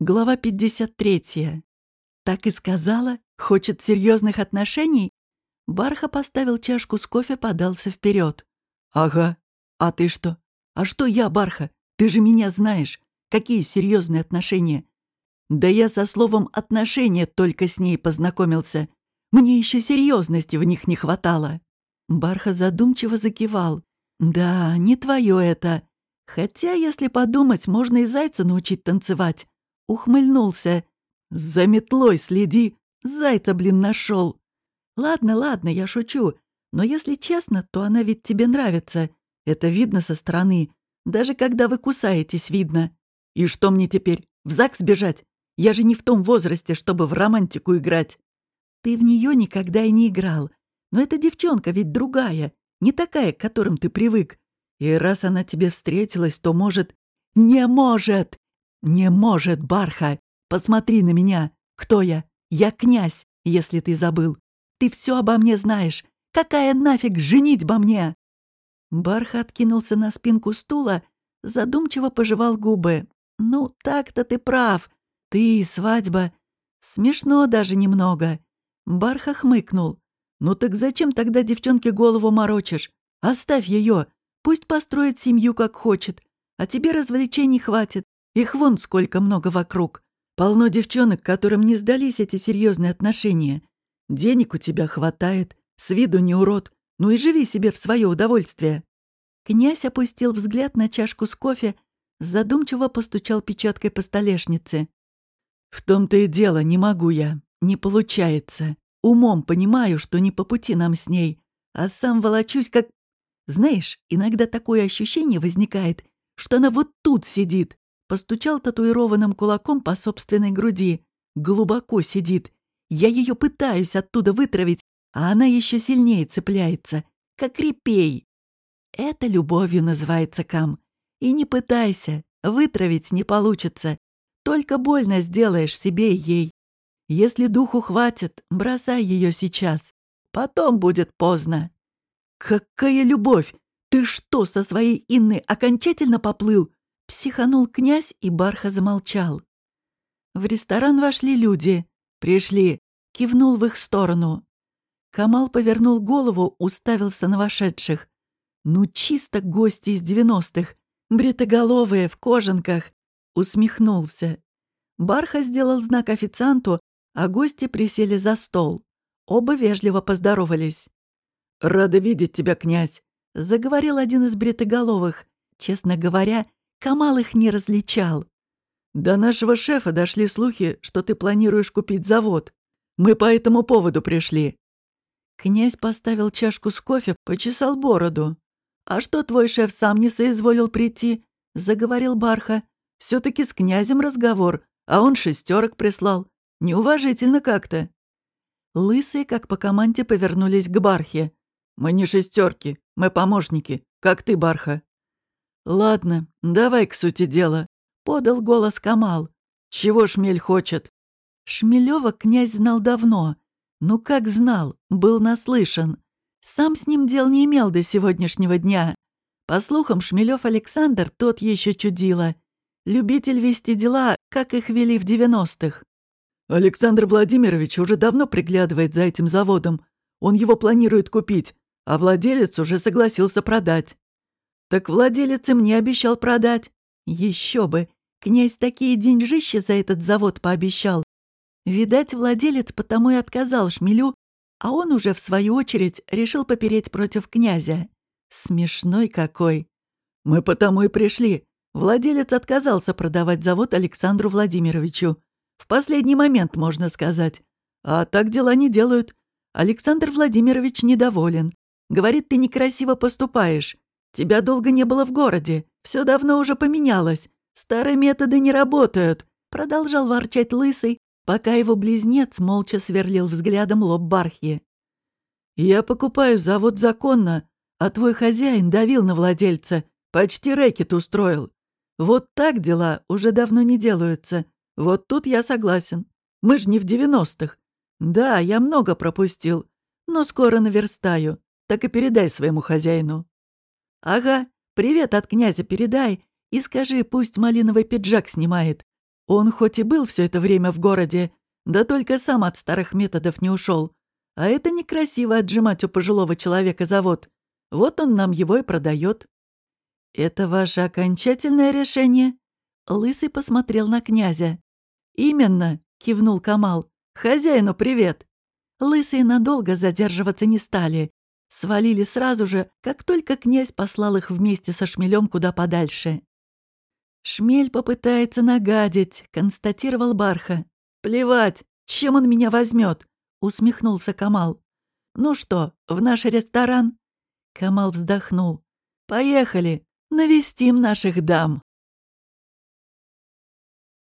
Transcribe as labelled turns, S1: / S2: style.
S1: Глава 53. Так и сказала? Хочет серьезных отношений? Барха поставил чашку с кофе, подался вперед. Ага. А ты что? А что я, Барха? Ты же меня знаешь. Какие серьезные отношения? Да я со словом «отношения» только с ней познакомился. Мне еще серьезности в них не хватало. Барха задумчиво закивал. Да, не твое это. Хотя, если подумать, можно и зайца научить танцевать. Ухмыльнулся. За метлой следи. Зайца, блин, нашел. Ладно, ладно, я шучу. Но если честно, то она ведь тебе нравится. Это видно со стороны. Даже когда вы кусаетесь, видно. И что мне теперь, в ЗАГС бежать? Я же не в том возрасте, чтобы в романтику играть. Ты в нее никогда и не играл. Но эта девчонка ведь другая, не такая, к которым ты привык. И раз она тебе встретилась, то может... Не может! Не может, Барха! Посмотри на меня. Кто я? Я князь, если ты забыл. Ты все обо мне знаешь. Какая нафиг женить-ба мне?» Барха откинулся на спинку стула, задумчиво пожевал губы. «Ну, так-то ты прав. Ты, свадьба. Смешно даже немного». Барха хмыкнул. «Ну так зачем тогда девчонке голову морочишь? Оставь ее. Пусть построит семью, как хочет. А тебе развлечений хватит. Их вон сколько много вокруг. Полно девчонок, которым не сдались эти серьезные отношения. Денег у тебя хватает, с виду не урод. Ну и живи себе в свое удовольствие». Князь опустил взгляд на чашку с кофе, задумчиво постучал печаткой по столешнице. «В том-то и дело, не могу я. Не получается. Умом понимаю, что не по пути нам с ней, а сам волочусь как... Знаешь, иногда такое ощущение возникает, что она вот тут сидит. Постучал татуированным кулаком по собственной груди. Глубоко сидит. Я ее пытаюсь оттуда вытравить, а она еще сильнее цепляется, как репей. Это любовью называется, Кам. И не пытайся, вытравить не получится. Только больно сделаешь себе и ей. Если духу хватит, бросай ее сейчас. Потом будет поздно. Какая любовь! Ты что, со своей Инной окончательно поплыл? Психанул князь, и Барха замолчал. В ресторан вошли люди. Пришли. Кивнул в их сторону. Камал повернул голову, уставился на вошедших. Ну, чисто гости из девяностых. Бритоголовые, в кожанках. Усмехнулся. Барха сделал знак официанту, а гости присели за стол. Оба вежливо поздоровались. «Рада видеть тебя, князь», — заговорил один из бритоголовых. Честно говоря, Камал их не различал. «До нашего шефа дошли слухи, что ты планируешь купить завод. Мы по этому поводу пришли». Князь поставил чашку с кофе, почесал бороду. «А что твой шеф сам не соизволил прийти?» — заговорил Барха. все таки с князем разговор, а он шестерок прислал. Неуважительно как-то». Лысые, как по команде, повернулись к Бархе. «Мы не шестерки, мы помощники, как ты, Барха». «Ладно, давай к сути дела», — подал голос Камал. «Чего Шмель хочет?» Шмелева князь знал давно. Ну как знал, был наслышан. Сам с ним дел не имел до сегодняшнего дня. По слухам, Шмелев Александр тот еще чудило. Любитель вести дела, как их вели в девяностых. Александр Владимирович уже давно приглядывает за этим заводом. Он его планирует купить, а владелец уже согласился продать. Так владелец и мне обещал продать. Еще бы, князь такие деньжища за этот завод пообещал. Видать, владелец потому и отказал Шмелю, а он уже, в свою очередь, решил попереть против князя. Смешной какой. Мы потому и пришли. Владелец отказался продавать завод Александру Владимировичу. В последний момент, можно сказать. А так дела не делают. Александр Владимирович недоволен. Говорит, ты некрасиво поступаешь. Тебя долго не было в городе. Все давно уже поменялось. Старые методы не работают. Продолжал ворчать Лысый, пока его близнец молча сверлил взглядом лоб Бархи. «Я покупаю завод законно, а твой хозяин давил на владельца, почти рэкет устроил. Вот так дела уже давно не делаются. Вот тут я согласен. Мы ж не в девяностых. Да, я много пропустил, но скоро наверстаю. Так и передай своему хозяину». «Ага, привет от князя передай и скажи, пусть малиновый пиджак снимает. Он хоть и был все это время в городе, да только сам от старых методов не ушел. А это некрасиво отжимать у пожилого человека завод. Вот он нам его и продает. «Это ваше окончательное решение?» Лысый посмотрел на князя. «Именно», — кивнул Камал. «Хозяину привет». Лысые надолго задерживаться не стали. Свалили сразу же, как только князь послал их вместе со шмелем куда подальше. «Шмель попытается нагадить», — констатировал Барха. «Плевать, чем он меня возьмет? усмехнулся Камал. «Ну что, в наш ресторан?» Камал вздохнул. «Поехали, навестим наших дам».